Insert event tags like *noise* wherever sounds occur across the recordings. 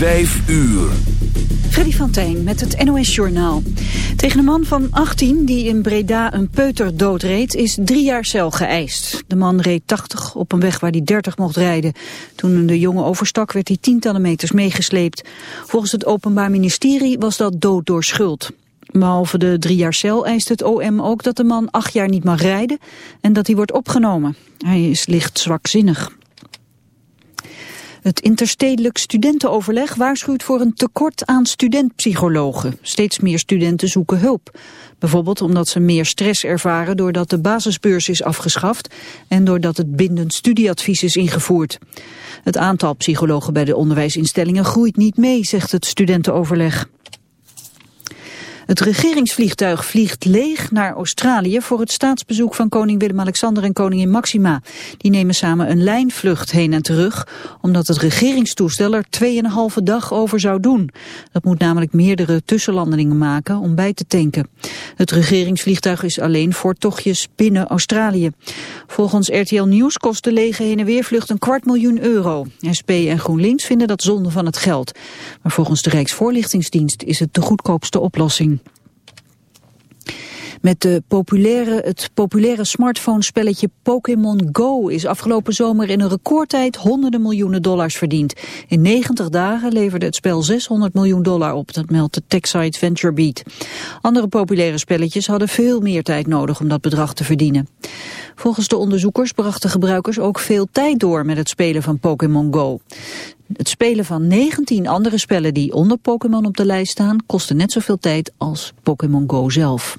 Vijf uur. Freddy van Tijn met het NOS Journaal. Tegen een man van 18 die in Breda een peuter doodreed is drie jaar cel geëist. De man reed 80 op een weg waar hij 30 mocht rijden. Toen de jongen overstak werd hij tientallen meters meegesleept. Volgens het Openbaar Ministerie was dat dood door schuld. Behalve de drie jaar cel eist het OM ook dat de man acht jaar niet mag rijden en dat hij wordt opgenomen. Hij is licht zwakzinnig. Het interstedelijk studentenoverleg waarschuwt voor een tekort aan studentpsychologen. Steeds meer studenten zoeken hulp. Bijvoorbeeld omdat ze meer stress ervaren doordat de basisbeurs is afgeschaft en doordat het bindend studieadvies is ingevoerd. Het aantal psychologen bij de onderwijsinstellingen groeit niet mee, zegt het studentenoverleg. Het regeringsvliegtuig vliegt leeg naar Australië voor het staatsbezoek van koning Willem-Alexander en koningin Maxima. Die nemen samen een lijnvlucht heen en terug, omdat het regeringstoestel er 2,5 dag over zou doen. Dat moet namelijk meerdere tussenlandingen maken om bij te tanken. Het regeringsvliegtuig is alleen voor tochtjes binnen Australië. Volgens RTL Nieuws kost de lege heen en weervlucht een kwart miljoen euro. SP en GroenLinks vinden dat zonde van het geld. Maar volgens de Rijksvoorlichtingsdienst is het de goedkoopste oplossing. Met de populaire, het populaire smartphone-spelletje Pokémon Go is afgelopen zomer in een recordtijd honderden miljoenen dollars verdiend. In 90 dagen leverde het spel 600 miljoen dollar op, dat meldt de techsite VentureBeat. Andere populaire spelletjes hadden veel meer tijd nodig om dat bedrag te verdienen. Volgens de onderzoekers brachten gebruikers ook veel tijd door met het spelen van Pokémon Go. Het spelen van 19 andere spellen die onder Pokémon op de lijst staan kostte net zoveel tijd als Pokémon Go zelf.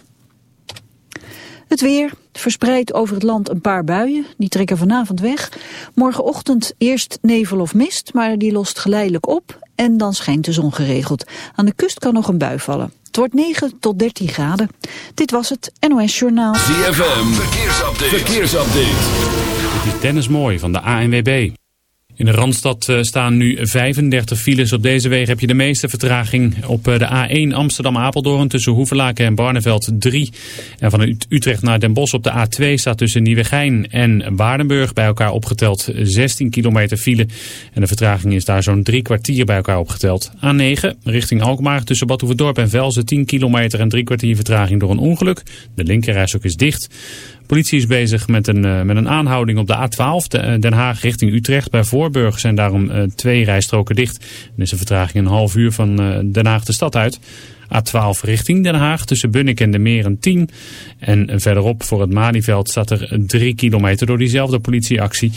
Het weer verspreidt over het land een paar buien. Die trekken vanavond weg. Morgenochtend eerst nevel of mist, maar die lost geleidelijk op. En dan schijnt de zon geregeld. Aan de kust kan nog een bui vallen. Het wordt 9 tot 13 graden. Dit was het NOS Journaal. ZFM, verkeersupdate. verkeersupdate. Dit is Dennis Mooi van de ANWB. In de Randstad eh, staan nu 35 files. Op deze wegen heb je de meeste vertraging. Op eh, de A1 Amsterdam-Apeldoorn tussen Hoevelaken en Barneveld 3. En van Utrecht naar Den Bosch op de A2 staat tussen Nieuwegein en Waardenburg bij elkaar opgeteld 16 kilometer file. En de vertraging is daar zo'n drie kwartier bij elkaar opgeteld. A9 richting Alkmaar tussen Badhoevedorp en Velzen 10 kilometer en drie kwartier vertraging door een ongeluk. De linkerreis ook is dicht politie is bezig met een, uh, met een aanhouding op de A12 de, Den Haag richting Utrecht. Bij Voorburg zijn daarom uh, twee rijstroken dicht. En is een vertraging een half uur van Den Haag de stad uit. A12 richting Den Haag tussen Bunnik en de Meren 10. En verderop voor het Malieveld staat er 3 kilometer door diezelfde politieactie.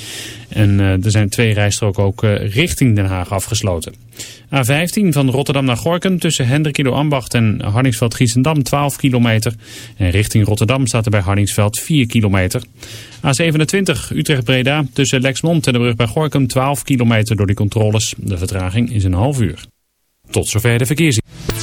En uh, er zijn twee rijstroken ook uh, richting Den Haag afgesloten. A15 van Rotterdam naar Gorkum tussen Hendrikido Ambacht en Harningsveld-Giessendam 12 kilometer. En richting Rotterdam staat er bij Harningsveld 4 kilometer. A27 Utrecht-Breda tussen Lexmond en de brug bij Gorkum 12 kilometer door die controles. De vertraging is een half uur. Tot zover de verkeers.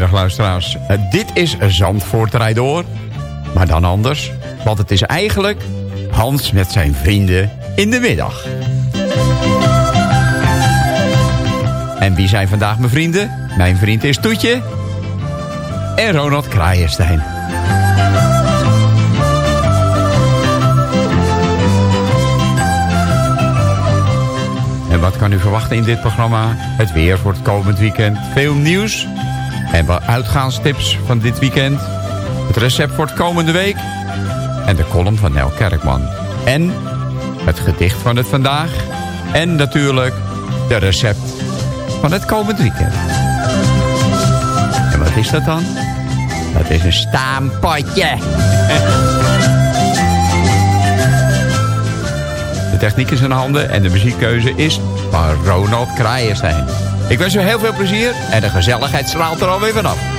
Luisteraars. Uh, dit is Zandvoort Rijdoor. Maar dan anders. Want het is eigenlijk Hans met zijn vrienden in de middag. En wie zijn vandaag mijn vrienden? Mijn vriend is Toetje. En Ronald Kraaienstein. En wat kan u verwachten in dit programma? Het weer voor het komend weekend. Veel nieuws. En wat uitgaanstips van dit weekend. Het recept voor het komende week. En de column van Nel Kerkman. En het gedicht van het vandaag. En natuurlijk de recept van het komend weekend. En wat is dat dan? Dat is een staampotje. De techniek is in handen en de muziekkeuze is van Ronald Kraaienstein. Ik wens u heel veel plezier en de gezelligheid straalt er alweer vanaf.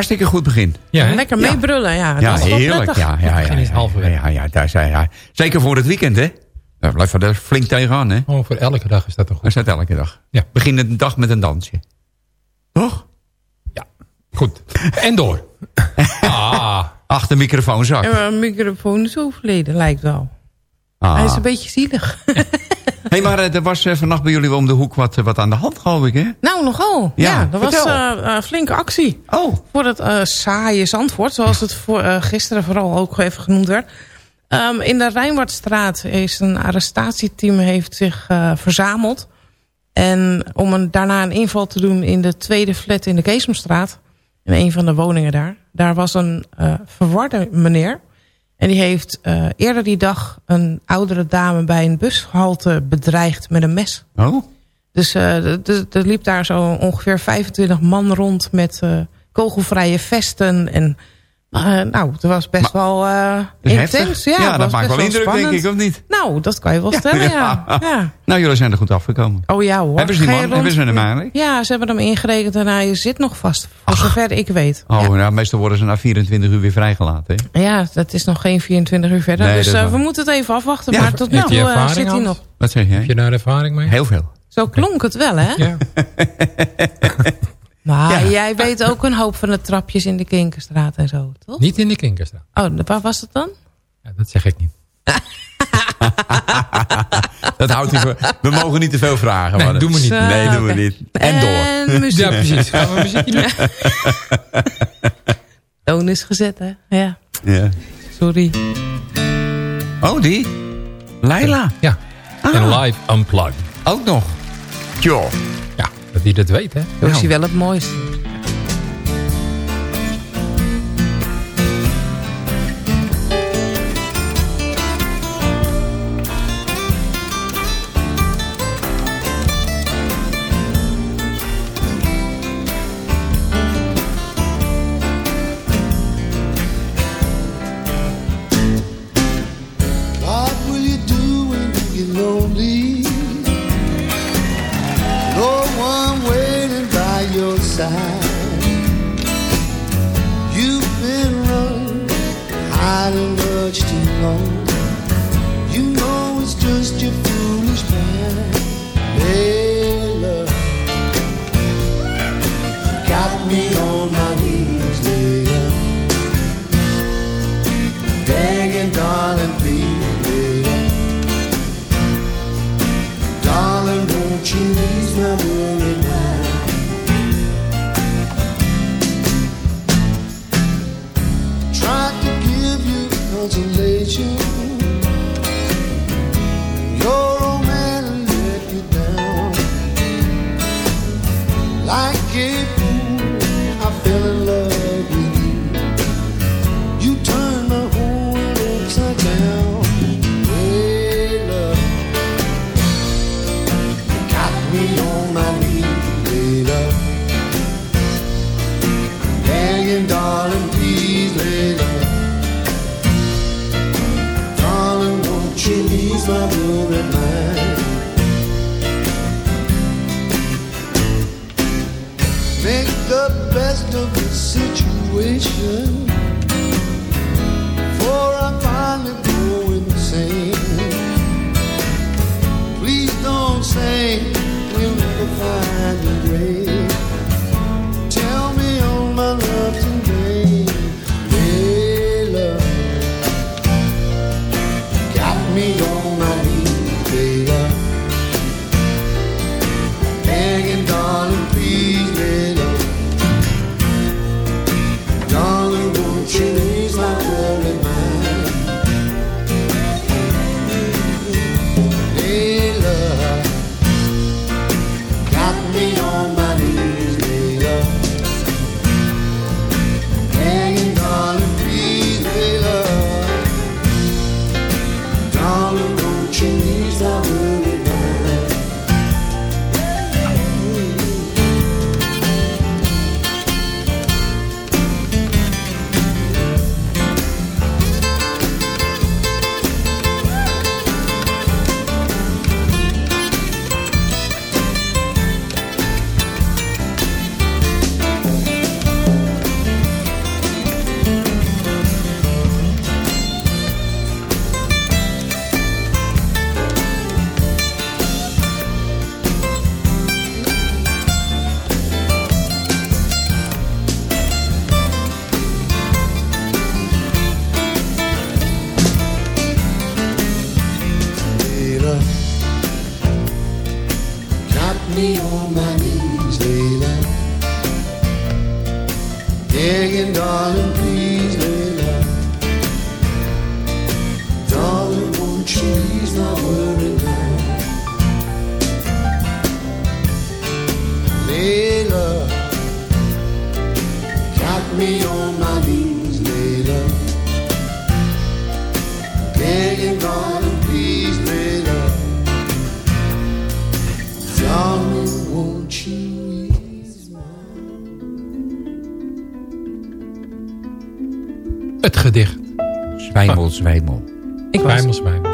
Hartstikke goed begin. Ja, hè? Lekker meebrullen, ja. Dat Ja, is wel heerlijk. Ja, ja, ja, ja, ja, ja, daar zijn, ja. Zeker voor het weekend, hè? Daar blijft er flink tegenaan, hè? Oh, voor elke dag is dat toch Dat goed. is dat elke dag. Ja. Begin de dag met een dansje. Toch? Goed. En door. *laughs* Ah, Achter microfoon zak. En mijn microfoon is overleden, lijkt wel. Hij Ah. is een beetje zielig. *laughs* hey, maar eh, er was eh, vannacht bij jullie om de hoek wat, eh, wat aan de hand, geloof ik, hè? nou, nogal. Ja, Ja, dat was vertel. eh, flinke actie. Oh, Voor het saaie Zandvoort, zoals het voor, gisteren vooral ook even genoemd werd. Ehm, in de Rijnwaardstraat is een arrestatieteam heeft zich verzameld. En om een, daarna een inval te doen in de tweede flat in de Keesomstraat. In een van de woningen daar. Daar was een verwarde meneer. En die heeft eh, eerder die dag een oudere dame bij een bushalte bedreigd met een mes. oh. Dus eh, er liep daar zo ongeveer 25 man rond met eh, kogelvrije vesten. En eh, nou, het was best wel eh, Dat is intens. heftig. Ja, Ja, dat was maakt wel indruk, spannend. denk ik, of niet? Nou, dat kan je wel stellen, *laughs* ja. ja. Nou, jullie zijn er goed afgekomen. Oh ja hoor. Hebben ze die? Hebben ze hem eigenlijk? Ja, ze hebben hem ingerekend en hij zit nog vast. Voor zover ik weet. Oh, ja. nou, meestal worden ze na 24 uur weer vrijgelaten, hè? ja, dat is nog geen 24 uur verder. Nee, dus dat is eh, we moeten het even afwachten. Ja, maar tot nu toe eh, zit hij nog. Wat zeg heb je daar ervaring mee? Heel veel. Zo klonk het wel, hè? Ja. *laughs* *laughs* Maar Ja. jij weet ook een hoop van de trapjes in de Kinkerstraat en zo, toch? Niet in de Kinkerstraat. Oh, waar was het dan? Ja, dat zeg ik niet. *laughs* Dat houdt hij voor. We mogen niet te veel vragen. Nee, maar- doen we niet. Zo, Nee, doen we niet. En door. En muziek. Ja, precies. Gaan we muziekje doen? *laughs* Toon is gezet, hè? Ja, Ja. sorry. Oh, die? Leila. Ja. En live unplugged. Ook nog. Joh. Dat die dat weet, hè? Dat is hij wel het mooiste. You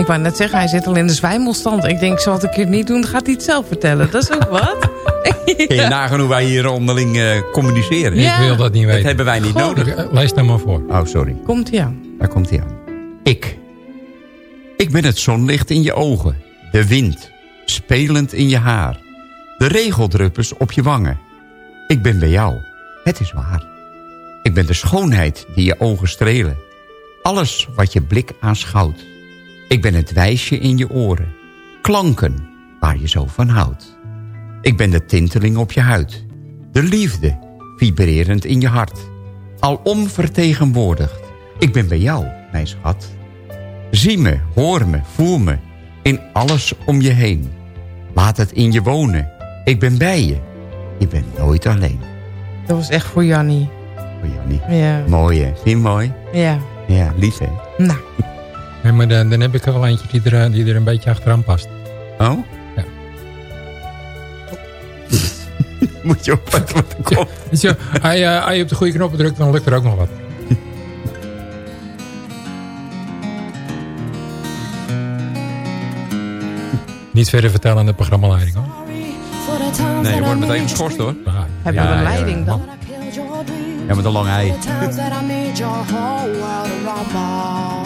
ik wou net zeggen, hij zit al in de zwijmelstand. Ik denk, zal het een keer niet doen, dan gaat hij het zelf vertellen. Dat is ook wat. *laughs* Kun je nagaan hoe wij hier onderling eh, communiceren? Ja. Ik wil dat niet Dat weten. hebben wij niet Goh. nodig. Eh, Lees nou maar voor. Oh, sorry. Komt hij aan. Daar komt hij aan. Ik. Ik ben het zonlicht in je ogen. De wind. Spelend in je haar. De regeldruppels op je wangen. Ik ben bij jou. Het is waar. Ik ben de schoonheid die je ogen strelen. Alles wat je blik aanschouwt. Ik ben het wijsje in je oren. Klanken waar je zo van houdt. Ik ben de tinteling op je huid. De liefde vibrerend in je hart. Alom vertegenwoordigd. Ik ben bij jou, mijn schat. Zie me, hoor me, voel me. In alles om je heen. Laat het in je wonen. Ik ben bij je. Je bent nooit alleen. Dat was echt voor Jannie. Oh, Jannie. Ja. Mooi, hè? Vind je mooi? Ja. Ja, lief, hè? Nou, Ja, maar dan, dan heb ik er wel eentje die er, die een beetje achteraan past. Oh? Ja. *laughs* Moet je opletten wat er komt. Weet je, hij, eh, op de goede knoppen drukt, dan lukt er ook nog wat. *laughs* Niet verder vertellen aan de programmaleiding hoor. Nee, je wordt meteen geschorst, hoor. Ah, heb je Ja, een leiding ja. dan? Ja, met een lang ei. *laughs*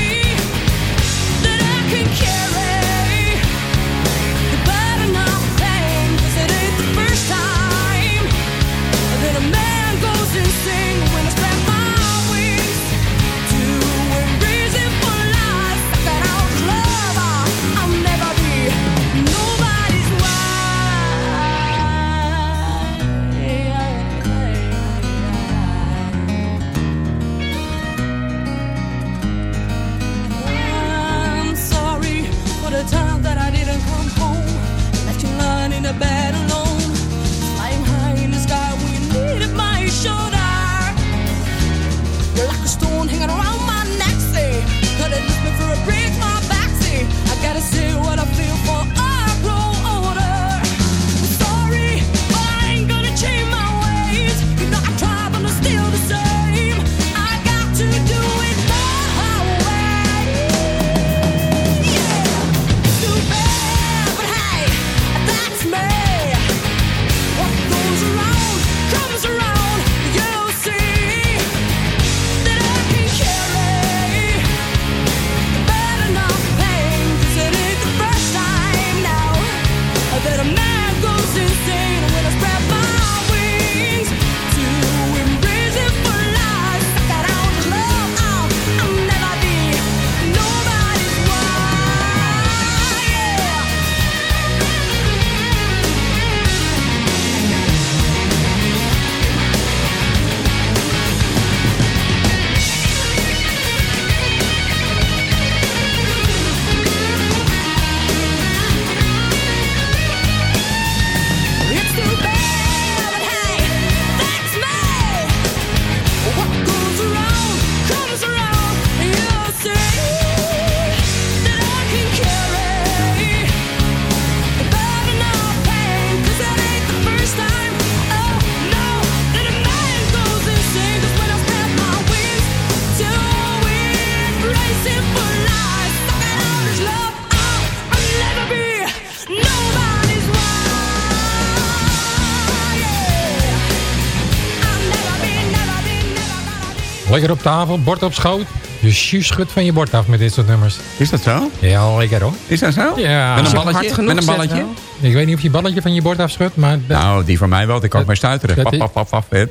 Lekker op tafel, bord op schoot. Je schudt van je bord af met dit soort nummers. Is dat zo? Ja, lekker hoor. Is dat zo? Ja. Met een balletje? Met een balletje? Ik weet niet of je balletje van je bord afschudt, maar dat- Nou, die van mij wel. Die kan ik mee stuiteren. dat Pap, is- pap, pap, pap.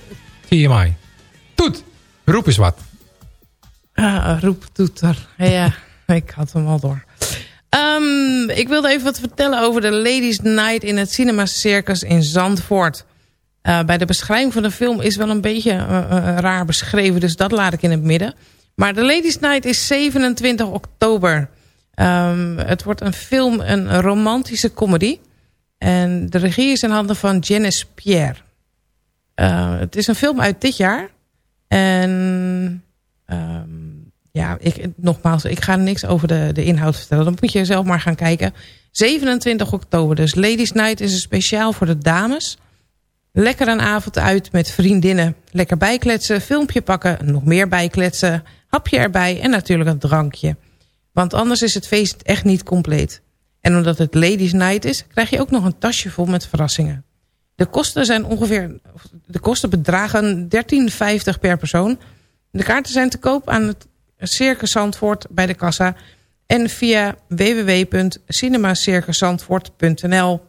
TMI. Toet, roep eens wat. Ah, roeptoeter. Ja, *laughs* ik had hem al door. Ehm, ik wilde even wat vertellen over de Ladies Night in het Cinema Circus in Zandvoort. Eh, bij de beschrijving van de film is wel een beetje eh, eh, raar beschreven, dus dat laat ik in het midden. Maar de Ladies Night is 27 oktober. Ehm, het wordt een film, een romantische comedy. En de regie is in handen van Janice Pierre. Het is een film uit dit jaar. En ehm, ja, ik, nogmaals, ik ga niks over de, de inhoud vertellen. Dan moet je zelf maar gaan kijken. 27 oktober, dus Ladies Night is een speciaal voor de dames. Lekker een avond uit met vriendinnen. Lekker bijkletsen, filmpje pakken, nog meer bijkletsen. Hapje erbij en natuurlijk een drankje. Want anders is het feest echt niet compleet. En omdat het Ladies Night is, krijg je ook nog een tasje vol met verrassingen. De kosten zijn ongeveer, de kosten bedragen 13,50 per persoon. De kaarten zijn te koop aan het Circus Zandvoort bij de kassa en via www.cinemacircuszandvoort.nl.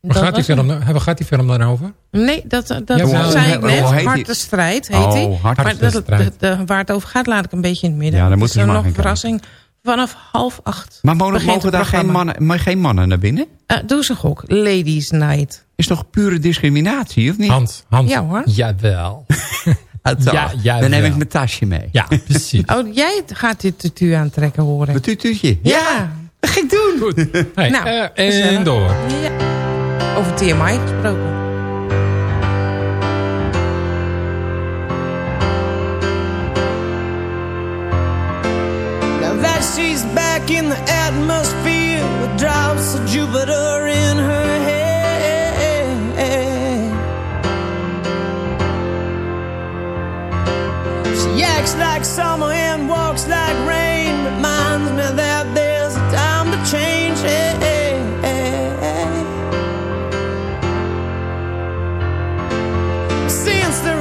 Waar gaat, die film, waar gaat die film dan over? Nee, dat, dat Ja, zei ik net. hoe heet die? Harte strijd heet Oh, hij. Harte Maar dat, de- de- waar het over gaat laat ik een beetje in het midden. Ja, dan is ze er maar nog een verrassing. Vanaf half acht. Maar mogen, mogen daar geen mannen, maar geen mannen naar binnen? Eh, doe een gok. Ladies Night. Is toch pure discriminatie, of niet? Hans, Hans. Ja, hoor. Jawel. *laughs* Ja, ja, Dan neem ik mijn tasje mee. Ja, precies. *laughs* Oh, jij gaat dit tutu aantrekken horen. Mijn tutuutje. Ja. Dat ga ik doen. Goed. Hey, *laughs* Nou, eh, en door. Ja. Over TMI gesproken. Now that she's back in the atmosphere with drops of Jupiter in her head. She acts like summer and walks like rain.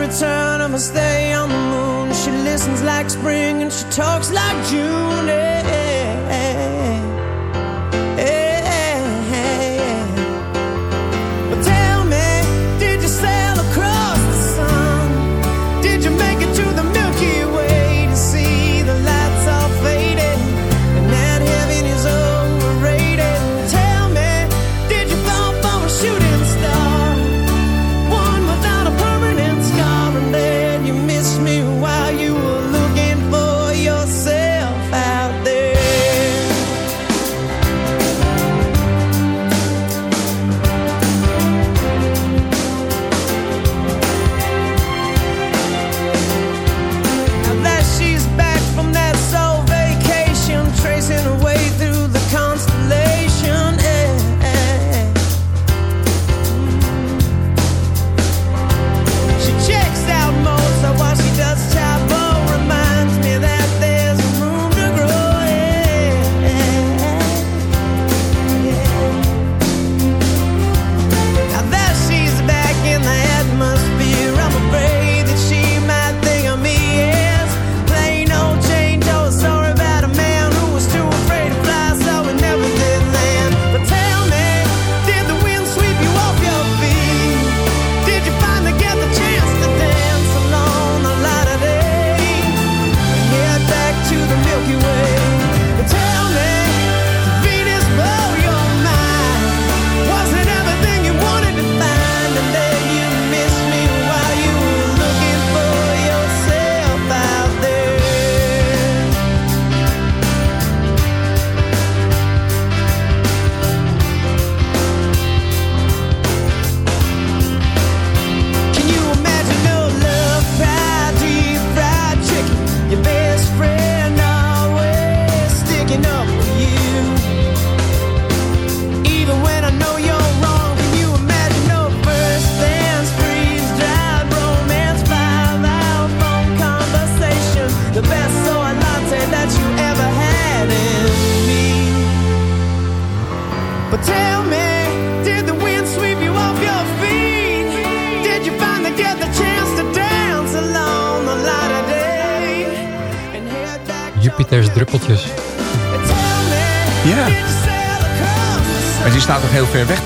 Return her stay on the moon, she listens like spring and she talks like June. eh,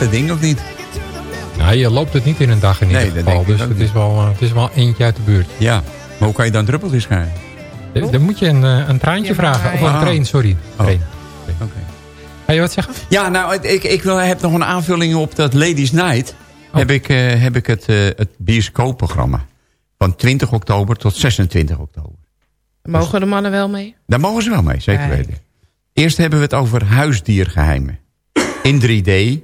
dat ding, of niet? Nou, je loopt het niet in een dag in Nee, ieder geval. Dus het niet. is, wel, eh, het is wel eentje uit de buurt. Ja. Maar hoe kan je dan druppeltjes krijgen? Dan dan moet je een, eh, een traantje Ja, vragen. Of een Ah. train, sorry. Train. Oké. Ga je wat zeggen? Ja, nou, ik, ik wil, heb nog een aanvulling op dat Ladies Night. Oh. Heb ik, eh, heb ik het, eh, het bioscoopprogramma. Van 20 oktober tot 26 oktober. Mogen de mannen wel mee? Daar mogen ze wel mee, zeker Kijk. weten. Eerst hebben we het over huisdiergeheimen. In 3D.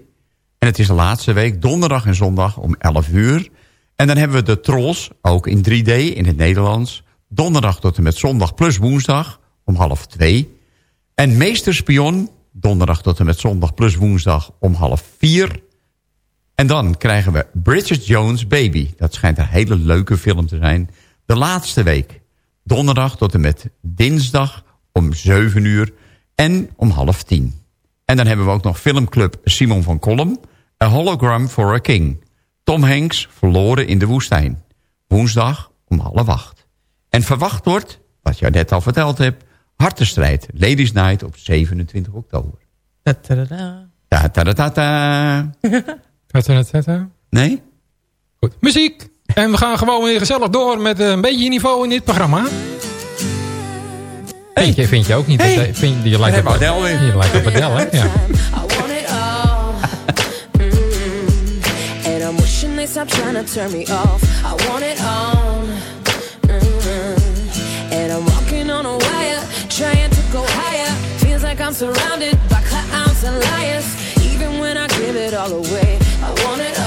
En het is de laatste week, donderdag en zondag om 11 uur. En dan hebben we de Trolls, ook in 3D in het Nederlands. Donderdag tot en met zondag plus woensdag om half 2. En Meester Spion, donderdag tot en met zondag plus woensdag om half 4. En dan krijgen we Bridget Jones Baby. Dat schijnt een hele leuke film te zijn. De laatste week. Donderdag tot en met dinsdag om 7 uur en om half 10. En dan hebben we ook nog filmclub Simon van Kolm. A Hologram for a King. Tom Hanks verloren in de woestijn. Woensdag om half acht. En verwacht wordt, wat je net al verteld hebt... Hartenstrijd, Ladies Night op 27 oktober. Ta-ta-da-da. Ta ta ta ta ta. Tata, *laughs* tata. Nee? Goed. Muziek. En we gaan gewoon weer gezellig door met eh, een beetje niveau in dit programma. Vind, je, vind je ook niet? Hey. Dat, eh, vind, je, je lijkt op Adele weer. Je lijkt op Adele, hè? Ja. *laughs* stop trying to turn me off. I want it all. Mm. And I'm walking on a wire, trying to go higher. Feels like I'm surrounded by clowns and liars. Even when I give it all away, I want it all.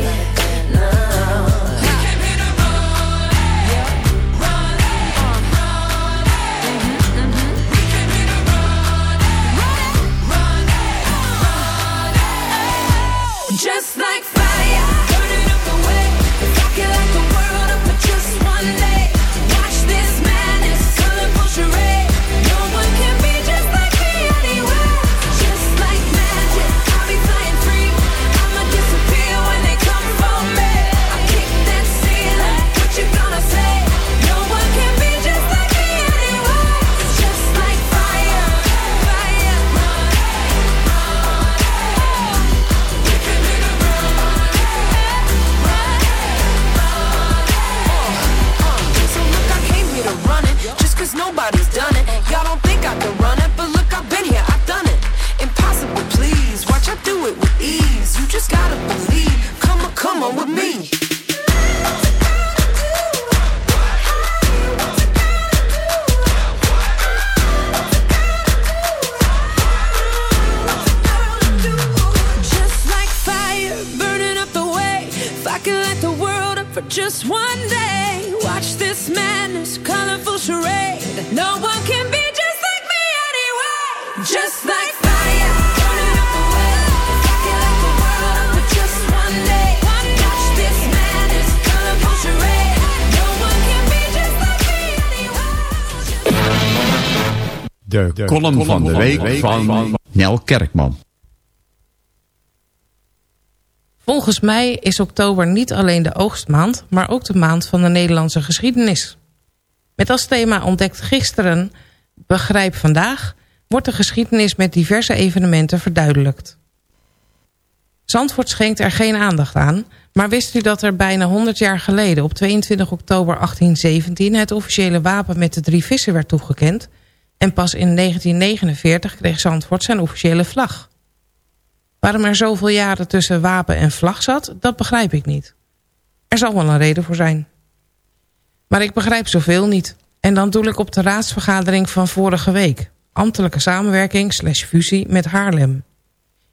Be just like me anyway. De, column, van de week, van, Nel Kerkman. Volgens mij is oktober niet alleen de oogstmaand... maar ook de maand van de Nederlandse geschiedenis. Met als thema ontdekt gisteren, begrijp vandaag... wordt de geschiedenis met diverse evenementen verduidelijkt. Zandvoort schenkt er geen aandacht aan... maar wist u dat er bijna 100 jaar geleden... op 22 oktober 1817 het officiële wapen met de drie vissen werd toegekend... en pas in 1949 kreeg Zandvoort zijn officiële vlag. Waarom er zoveel jaren tussen wapen en vlag zat, dat begrijp ik niet. Er zal wel een reden voor zijn. Maar ik begrijp zoveel niet. En dan doe ik op de raadsvergadering van vorige week. Ambtelijke samenwerking slash fusie met Haarlem.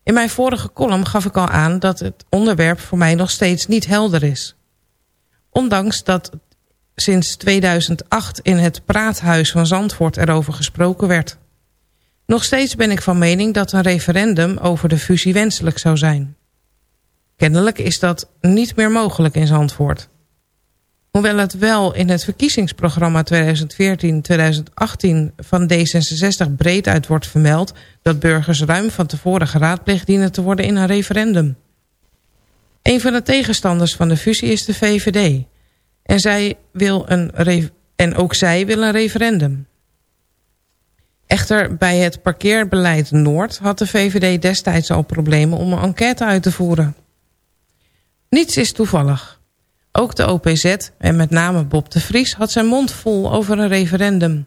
In mijn vorige column gaf ik al aan dat het onderwerp voor mij nog steeds niet helder is. Ondanks dat sinds 2008 in het praathuis van Zandvoort erover gesproken werd. Nog steeds ben ik van mening dat een referendum over de fusie wenselijk zou zijn. Kennelijk is dat niet meer mogelijk in Zandvoort. Hoewel het wel in het verkiezingsprogramma 2014-2018 van D66 breed uit wordt vermeld... dat burgers ruim van tevoren geraadpleegd dienen te worden in een referendum. Een van de tegenstanders van de fusie is de VVD. En, zij wil een en ook zij wil een referendum. Echter, bij het parkeerbeleid Noord had de VVD destijds al problemen om een enquête uit te voeren. Niets is toevallig. Ook de OPZ, en met name Bob de Vries, had zijn mond vol over een referendum.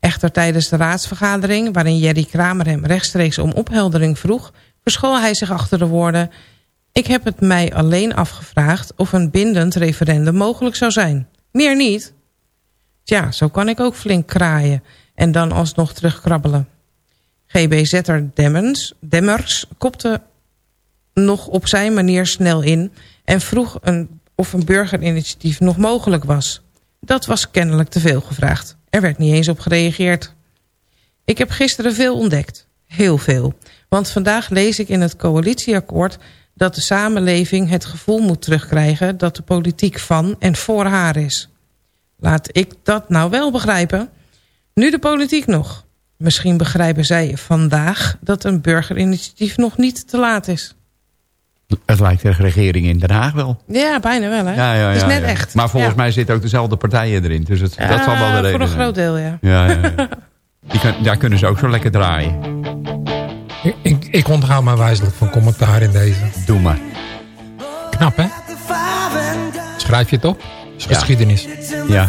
Echter tijdens de raadsvergadering, waarin Jerry Kramer hem rechtstreeks om opheldering vroeg, verschool hij zich achter de woorden... Ik heb het mij alleen afgevraagd of een bindend referendum mogelijk zou zijn. Meer niet. Tja, zo kan ik ook flink kraaien en dan alsnog terugkrabbelen. GBZ'er Demmers, Demmers kopte nog op zijn manier snel in... en vroeg een, of een burgerinitiatief nog mogelijk was. Dat was kennelijk te veel gevraagd. Er werd niet eens op gereageerd. Ik heb gisteren veel ontdekt. Heel veel. Want vandaag lees ik in het coalitieakkoord... dat de samenleving het gevoel moet terugkrijgen... dat de politiek van en voor haar is. Laat ik dat nou wel begrijpen... Nu de politiek nog. Misschien begrijpen zij vandaag dat een burgerinitiatief nog niet te laat is. Het lijkt de regering in Den Haag wel. Ja, bijna wel, hè? Ja, ja, ja, het is net ja. echt. Maar volgens Ja. mij zitten ook dezelfde partijen erin. Dus het, dat zal wel de Ja, reden Voor een zijn. groot deel, ja. Ja, ja, ja. *laughs* Die kan, daar kunnen ze ook zo lekker draaien. Ik, ik, ik onthoud maar wijzelijk van commentaar in deze. Doe maar. Knap, hè? Schrijf je het op? is Ja. geschiedenis. Ja.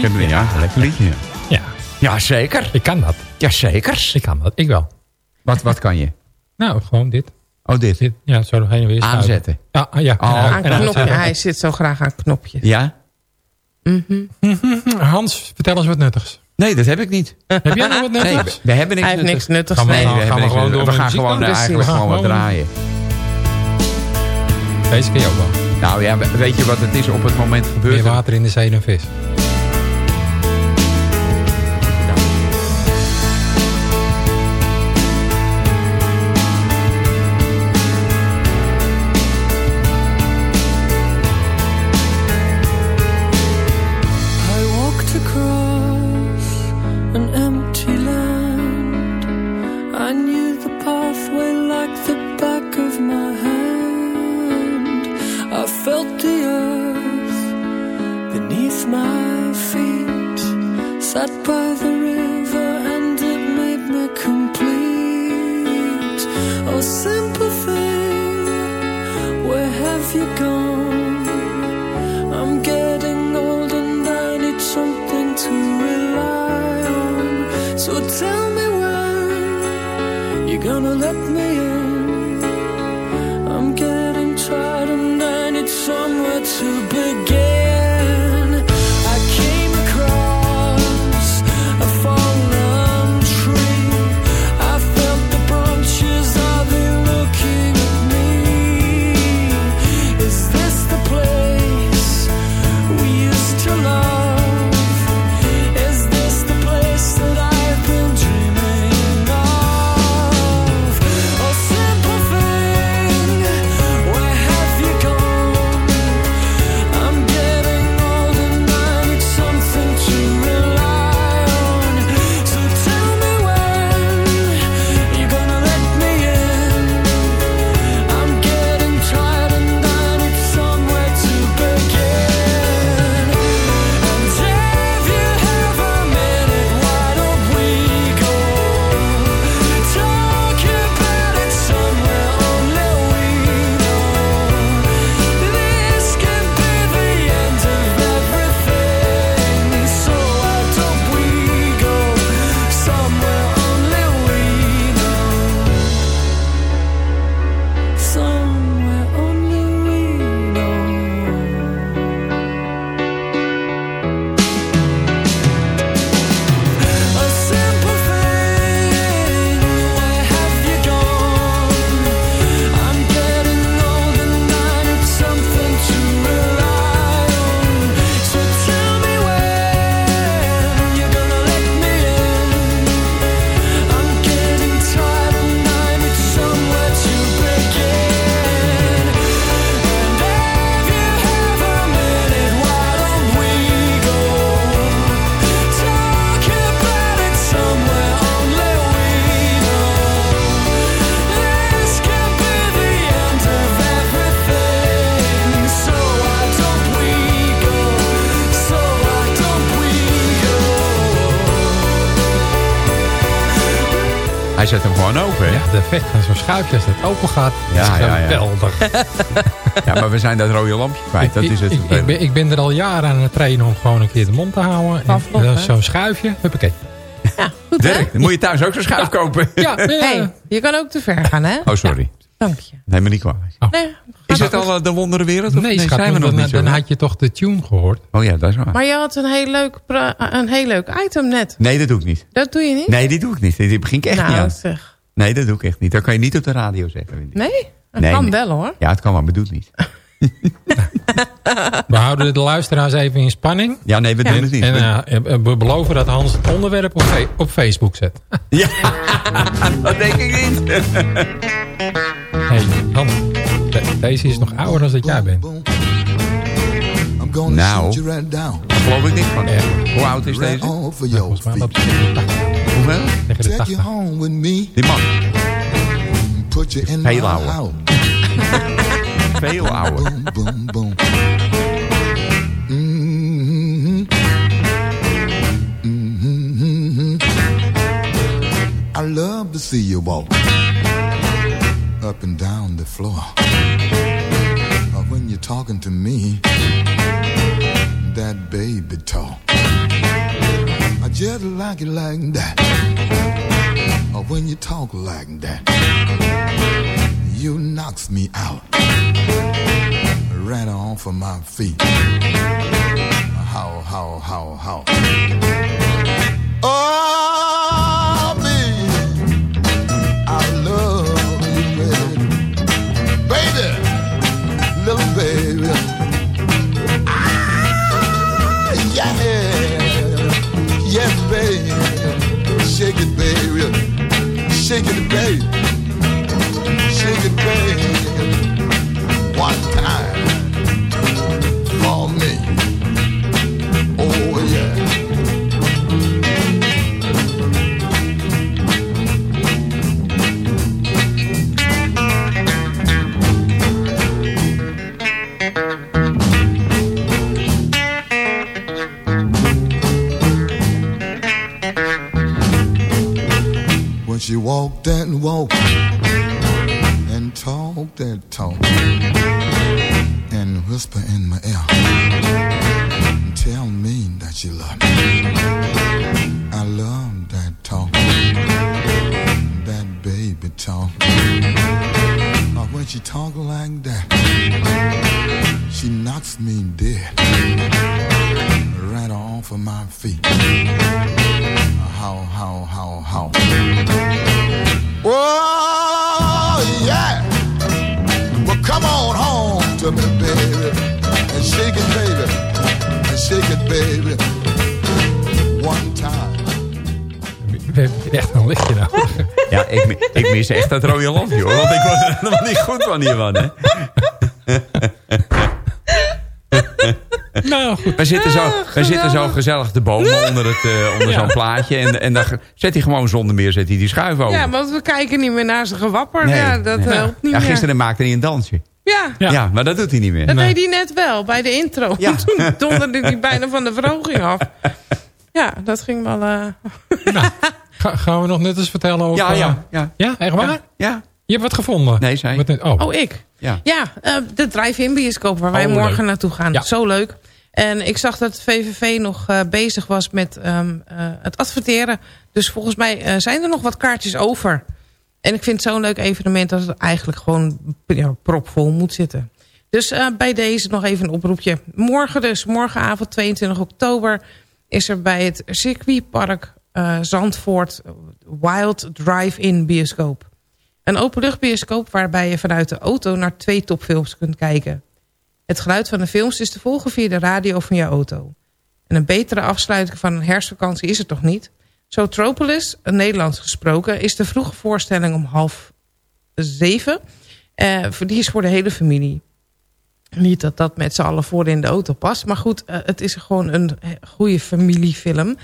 Lekker, ja, lekker liedje. Ja. Ja, zeker. Ik kan dat. Ja, zeker. Ik kan dat. Ik wel. Wat, wat kan je? Nou, gewoon dit. Oh, dit. dit. Ja, zo heen en weer schuiven. Aanzetten. Ja, ah, ja. Oh. Aan knopje. Hij zit zo graag aan knopjes. Ja? Hans, vertel eens wat nuttigs. Nee, dat heb ik niet. Heb jij nog wat Nee, nuttigs? we, we hebben niks Hij heeft niks nuttigs. Gaan we- Nee, Nee. we, gaan we gewoon nuttigs. door we gaan gewoon eigenlijk gewoon wat draaien. Deze je ook wel. Nou ja, weet je wat het is op het moment gebeurd? Meer water in de zee dan vis. Zet hem gewoon open, hè? Ja, de effect van zo'n schuifje als dat open gaat. Ja, is ja, ja. geweldig. *laughs* Ja, maar we zijn dat rode lampje kwijt. Dat Ik- is het ik, ik, ben, ik ben er al jaren aan het trainen om gewoon een keer de mond te houden. Hè? zo'n schuifje, huppakee. Ja, goed? Dirk, dan moet je thuis ook zo'n schuif kopen. Ja, ja. Hey, je kan ook te ver gaan hè? Oh, sorry. Dank je. Neem me niet kwalijk. Nee, Is het al eh, de wonderenwereld? of Nee, schat, zijn we nog dan, niet zo. dan had je toch de tune gehoord. Oh ja, dat is waar. maar je had een heel, leuk pra- een heel leuk item net. Nee, dat doe ik niet. Dat doe je niet? Nee, die doe ik niet. Die begin ik echt nou, niet aan. zeg. Nee, dat doe ik echt niet. Dat kan je niet op de radio zeggen. Nee? Dat Nee, kan nee. wel hoor. Ja, het kan, maar bedoel het niet. *laughs* We houden de luisteraars even in spanning. Ja, nee, we doen En, het niet. en We- eh, we beloven dat Hans het onderwerp op, op Facebook zet. Ja, *laughs* dat denk ik niet. *laughs* hey, Hans, de- deze is nog ouder dan dat jij bent. I'm gonna Nou. shoot you right down. Daar geloof ik niet van. Ja. Hoe oud is deze? your Volgens mij feet. loopt hij tegen de 80. Hoeveel? Tegen de Take 80. you home with me. Die man. Put you in my Veel ouder. house. *laughs* Veel ouder. Boom, boom, boom. Mhm. Mhm. I love to see you walk up and down the floor. Uh, When you're talking to me, that baby talk. I just like it like that. Or when you talk like that, you knocks me out. Right off of my feet. How, how, how, how. Oh, Shake it, baby. And walked and talked that talk and whisper in my ear and tell me that you love me. Nodig. *laughs* Ja, ik, ik mis echt dat rode lampje hoor. Want ik word er helemaal niet goed van hiervan. Hè. *laughs* Nou, goed. Wij zitten zo, wij zitten zo gezellig te bomen *laughs* onder, het, eh, onder Ja. zo'n plaatje. En, en dan zet hij gewoon zonder meer zet hij die schuif over. Ja, want we kijken niet meer naar zijn gewapper. Nee, ja, dat nee. helpt niet ja, meer. gisteren maakte hij een dansje. Ja, Ja. Ja. maar dat doet hij niet meer. dat deed hij net wel bij de intro. Ja. Toen donderde hij bijna van de verhoging af. Ja, dat ging wel... eh, Nou, ga- gaan we nog net eens vertellen over... Ja, ja, ja. Ja, echt waar? Ja, ja. Je hebt wat gevonden? Nee, zei ik. Wat net- oh. Oh, ik? Ja. Ja, eh, de drive-in bioscoop waar wij Oh, morgen leuk. naartoe gaan. Ja. Zo leuk. En ik zag dat VVV nog eh, bezig was met ehm, eh, het adverteren. Dus volgens mij eh, zijn er nog wat kaartjes over. En ik vind het zo'n leuk evenement dat het eigenlijk gewoon ja, propvol moet zitten. Dus eh, bij deze nog even een oproepje. Morgen dus, morgenavond 22 oktober... is er bij het circuitpark eh, Zandvoort Wild Drive-In bioscoop. Een openluchtbioscoop waarbij je vanuit de auto naar twee topfilms kunt kijken. Het geluid van de films is te volgen via de radio van je auto. En een betere afsluiting van een herfstvakantie is het toch niet? Zootropolis, een Nederlands gesproken, is de vroege voorstelling om half zeven. Eh, die is voor de hele familie. Niet dat dat met z'n allen voor in de auto past. Maar goed, eh, het is gewoon een goede familiefilm.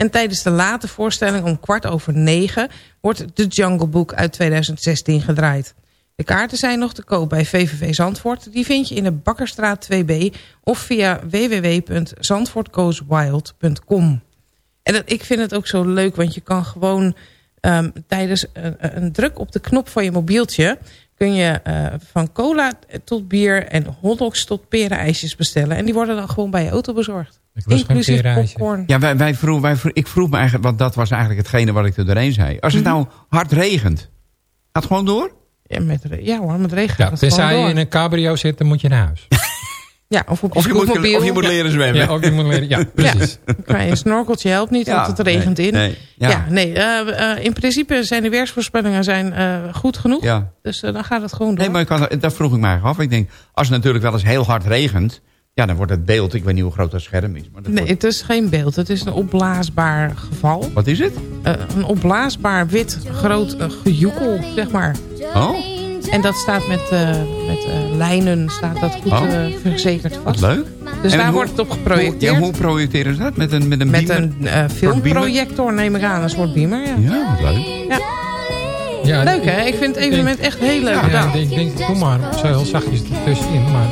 En tijdens de late voorstelling om kwart over negen... wordt The Jungle Book uit 2016 gedraaid. De kaarten zijn nog te koop bij VVV Zandvoort. Die vind je in de Bakkerstraat 2B of via www.zandvoortgoeswild.com. En ik vind het ook zo leuk, want je kan gewoon ehm, tijdens een, een druk op de knop van je mobieltje... kun je eh, van cola tot bier en hotdogs tot perenijsjes bestellen. En die worden dan gewoon bij je auto bezorgt. Inclusief popcorn. Ja, wij, wij vroeg, wij vroeg- ik vroeg me eigenlijk, want dat was eigenlijk hetgene wat ik er doorheen zei. Als het nou hard regent, gaat het gewoon door? Ja, met, ja hoor, met regen Ja, gaat het gewoon tenzij je door. in een cabrio zit, dan moet je naar huis. *laughs* Ja, of op je Of je, moet, of je moet leren zwemmen. Ja, ook je moet leren. Ja, precies. *laughs* Ja, een snorkeltje helpt niet, want het regent nee, in. Nee, ja, Ja, nee. eh, eh, in principe zijn de weersvoorspellingen zijn, eh, goed genoeg. ja. Dus dan gaat het gewoon door. Nee, maar ik kan, dat vroeg ik me eigenlijk af. Ik denk, als het natuurlijk wel eens heel hard regent... ja, dan wordt het beeld, ik weet niet hoe groot dat scherm is. Maar dat nee, wordt- het is geen beeld. Het is een opblaasbaar geval. wat is het? Eh, een opblaasbaar wit groot eh, gejoekel, zeg maar. Oh, En dat staat met, eh, met eh, lijnen staat dat goed Oh. verzekerd wat vast. leuk. Dus En daar hoe- wordt het op Hoe, geprojecteerd. ja, hoe projecteren ze dat? Met een, met een met beamer? een eh, filmprojector neem ik aan, een soort beamer. Ja. Ja, wat leuk. Ja, Leuk hè? Ik vind het evenement echt heel leuk Ja, gedaan. ik denk, denk, doe maar zo heel zachtjes ertussenin. Maar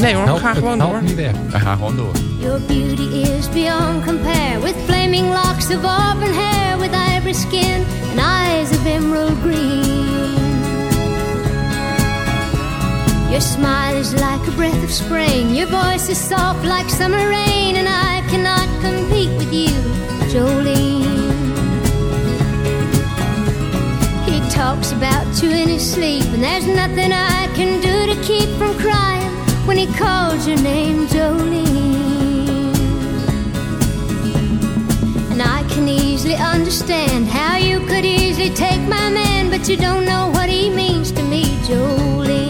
Nee hoor, we help, gaan het gewoon helpt door. niet weg. Wij gaan gewoon door. Your beauty is beyond compare with flaming locks of auburn hair, with ivory skin and eyes of emerald green. Your Your smile is like a breath of spring. Your voice is soft like summer rain, and I cannot compete with you, Jolene. He talks about you in his sleep, and there's nothing I can do to keep from crying when he calls your name, Jolene. And I can easily understand how you could easily take my man, but you don't know what he means to me. Jolene,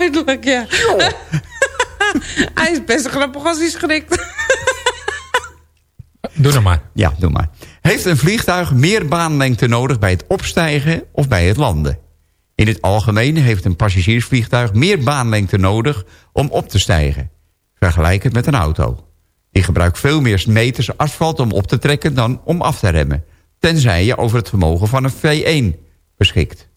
duidelijk, ja. *laughs* hij is best grappig als hij schrikt. *laughs* Doe nog maar. Ja, doe maar. Heeft een vliegtuig meer baanlengte nodig bij het opstijgen of bij het landen? In het algemeen heeft een passagiersvliegtuig meer baanlengte nodig om op te stijgen. Vergelijk het met een auto. Die gebruikt veel meer meters asfalt om op te trekken dan om af te remmen. Tenzij je over het vermogen van een V1 beschikt.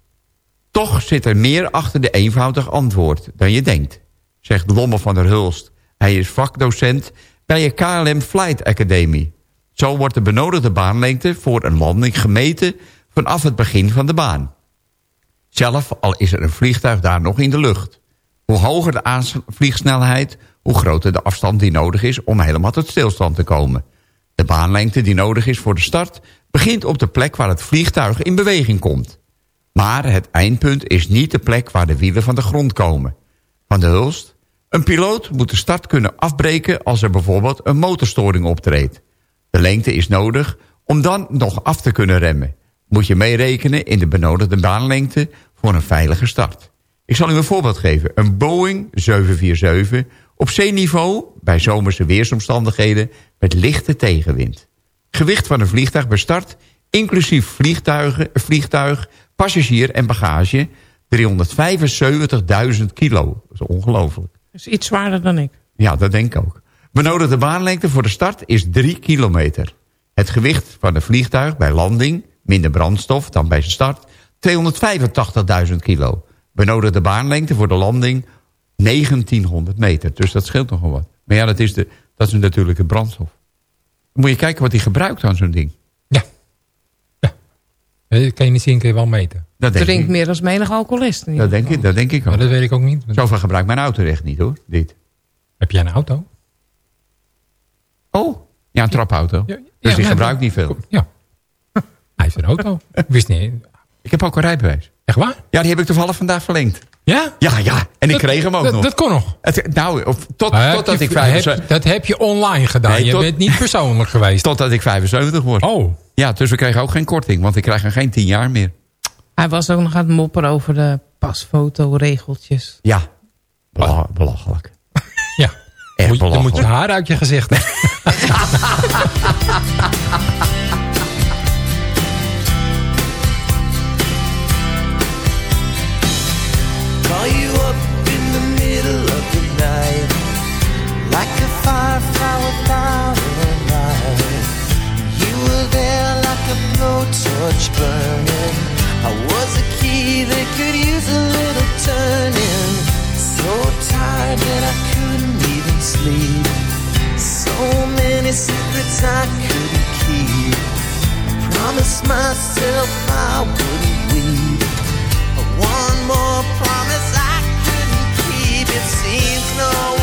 Toch zit er meer achter de eenvoudig antwoord dan je denkt, zegt Lomme van der Hulst. Hij is vakdocent bij je KLM Flight Academy. Zo wordt de benodigde baanlengte voor een landing gemeten vanaf het begin van de baan. Zelf al is er een vliegtuig daar nog in de lucht. Hoe hoger de aanvliegsnelheid, hoe groter de afstand die nodig is om helemaal tot stilstand te komen. De baanlengte die nodig is voor de start begint op de plek waar het vliegtuig in beweging komt. Maar het eindpunt is niet de plek waar de wielen van de grond komen. Van de Hulst, een piloot moet de start kunnen afbreken als er bijvoorbeeld een motorstoring optreedt. De lengte is nodig om dan nog af te kunnen remmen. Moet je meerekenen in de benodigde baanlengte voor een veilige start. Ik zal u een voorbeeld geven. Een Boeing 747 op zeeniveau bij zomerse weersomstandigheden met lichte tegenwind. Gewicht van een vliegtuig bij start, inclusief vliegtuigen, vliegtuig, passagier en bagage, 375.000 kilo. Dat is ongelooflijk. Dat is iets zwaarder dan ik. Ja, dat denk ik ook. Benodigde baanlengte voor de start is 3 kilometer. Het gewicht van een vliegtuig bij landing, minder brandstof dan bij zijn start, 285.000 kilo. Benodigde baanlengte voor de landing 1900 meter. Dus dat scheelt nogal wat. Maar ja, dat is, de, dat is natuurlijk de brandstof. Dan moet je kijken wat hij gebruikt aan zo'n ding. Dat kan je niet zien, kun je wel meten. Dat denk Drinkt ik. meer dan menig alcoholist. Dat denk, ik, dat denk ik ook. Maar dat weet ik ook niet. Zoveel gebruikt mijn auto echt niet hoor, dit. Heb jij een auto? Oh, ja, een trapauto. Ja, dus ja, die maar- gebruikt niet veel. Ja. Hij heeft een auto. Ik wist niet. Ik heb ook een rijbewijs. Echt waar? Ja, die heb ik toevallig vandaag verlengd. Ja? Ja, ja. En ik Dat- kreeg hem ook dat, nog. Dat kon nog. Het, nou, of, tot, Maar totdat je- ik 75... heb- dat heb je online gedaan. Nee, je tot- bent niet persoonlijk geweest. *laughs* Totdat ik 75 word. Oh. Ja, dus we kregen ook geen korting, want ik krijg er geen 10 jaar meer. Hij was ook nog aan het mopperen over de pasfotoregeltjes. Ja, Bela- belachelijk. *laughs* Ja. Echt Moet, dan moet je haar uit je gezicht. *laughs* Like a firefly light You were there like a burning. I was a key that could use a little turning. So tired that I couldn't even sleep. So many secrets I couldn't keep. Promised myself I wouldn't seems no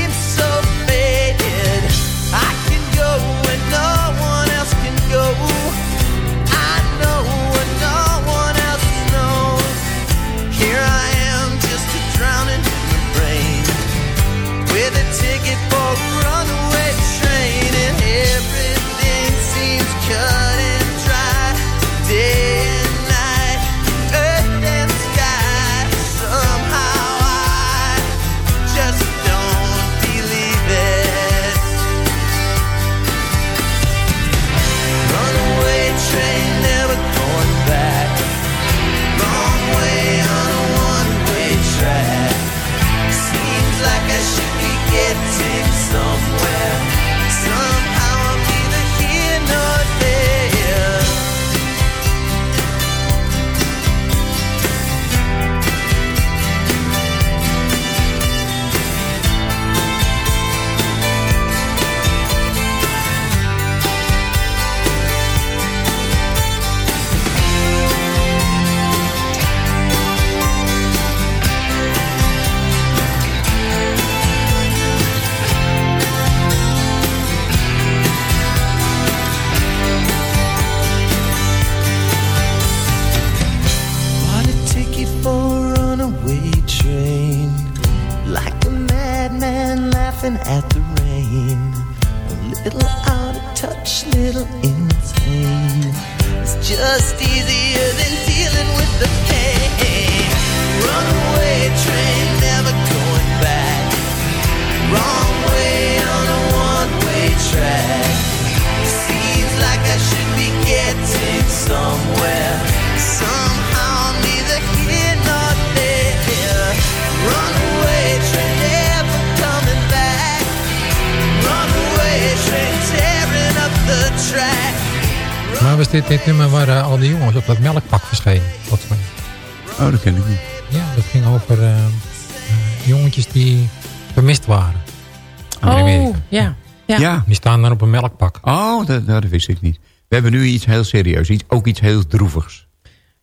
ja. Die staan dan op een melkpak. Oh, dat, nou, dat wist ik niet. We hebben nu iets heel serieus. Iets, ook iets heel droevigs.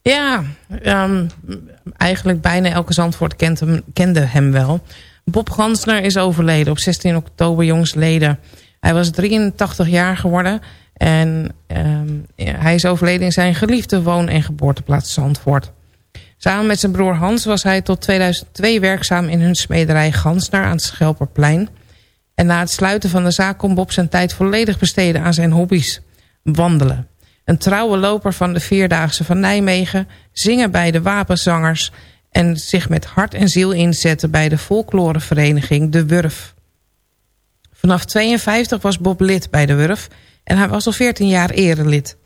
Ja, ehm, eigenlijk bijna elke Zandvoort kent hem, kende hem wel. Bob Gansner is overleden op 16 oktober jongsleden. Hij was 83 jaar geworden. En ehm, hij is overleden in zijn geliefde woon- en geboorteplaats Zandvoort. Samen met zijn broer Hans was hij tot 2002 werkzaam in hun smederij Gansner aan het Schelperplein. En na het sluiten van de zaak kon Bob zijn tijd volledig besteden aan zijn hobby's. Wandelen. Een trouwe loper van de Vierdaagse van Nijmegen. Zingen bij de Wapenzangers. En zich met hart en ziel inzetten bij de folklorevereniging De Wurf. Vanaf 52 was Bob lid bij De Wurf. En hij was al 14 jaar erelid.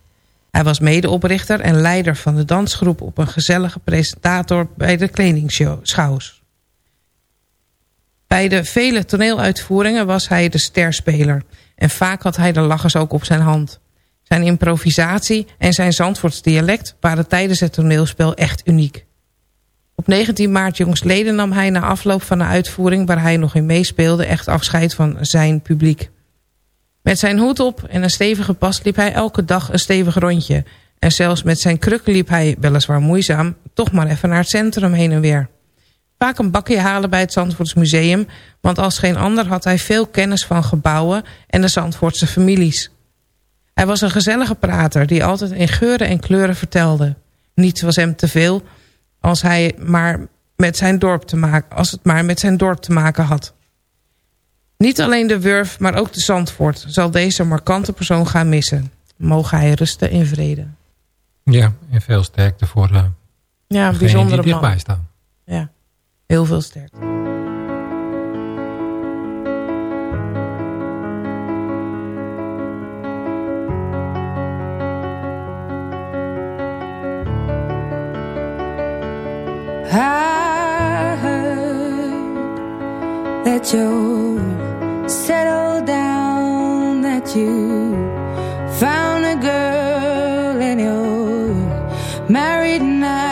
Hij was medeoprichter en leider van de dansgroep op een gezellige presentator bij de kledingschouws. Bij de vele toneeluitvoeringen was hij de sterspeler. En vaak had hij de lachers ook op zijn hand. Zijn improvisatie en zijn Zandvoorts dialect waren tijdens het toneelspel echt uniek. Op 19 maart jongsleden nam hij na afloop van de uitvoering... waar hij nog in meespeelde echt afscheid van zijn publiek. Met zijn hoed op en een stevige pas liep hij elke dag een stevig rondje. En zelfs met zijn kruk liep hij, weliswaar moeizaam... toch maar even naar het centrum heen en weer. Vaak een bakje halen bij het Zandvoorts Museum... want als geen ander had hij veel kennis van gebouwen... en de Zandvoortse families. Hij was een gezellige prater die altijd in geuren en kleuren vertelde. Niets was hem te veel als, hij maar met zijn dorp te maken, als het maar met zijn dorp te maken had. Niet alleen de Wurf, maar ook de Zandvoort zal deze markante persoon gaan missen. Mogen hij rusten in vrede. Ja, en veel sterkte voor uh, Ja, bijzondere die man. dichtbij staan. Ja, heel veel sterkte. I heard that you're settled down, that you found a girl and you're married now.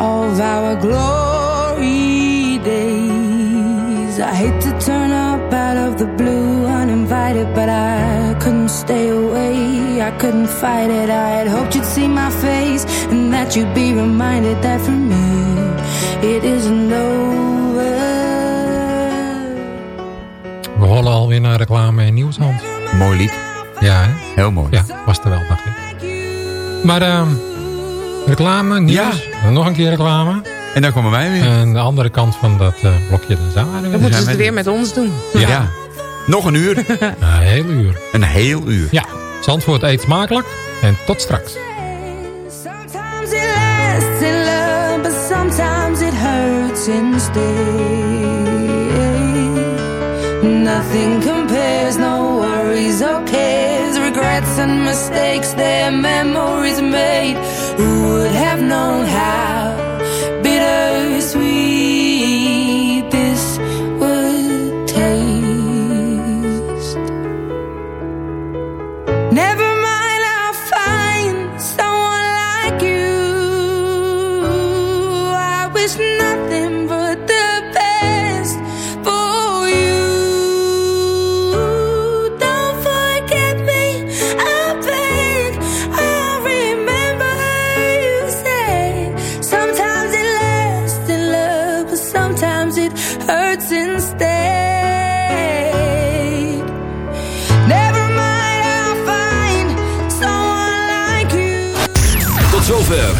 of our glory days. I hate to turn up out of the blue uninvited, but I couldn't stay away. I couldn't fight it. I had hoped you'd see my face and that you'd be reminded that for me it isn't over. We rollen alweer naar reclame en nieuwshand. Mooi lied. Ja, hè? Heel mooi. Ja, was er wel, dacht ik. Maar ehm reclame, nieuws. En nog een keer reclame. En dan komen wij weer. En de andere kant van dat eh, blokje, dan zijn we weer. Dan moeten ze het weer met ons doen. Ja. Nog een uur. *laughs* Een heel uur. Een heel uur. Ja, Zandvoort eet smakelijk. En tot straks. Sometimes it lasts in love, but sometimes it hurts instead. Nothing compares, no worries or cares, regrets and mistakes, their memories made. Who would have known how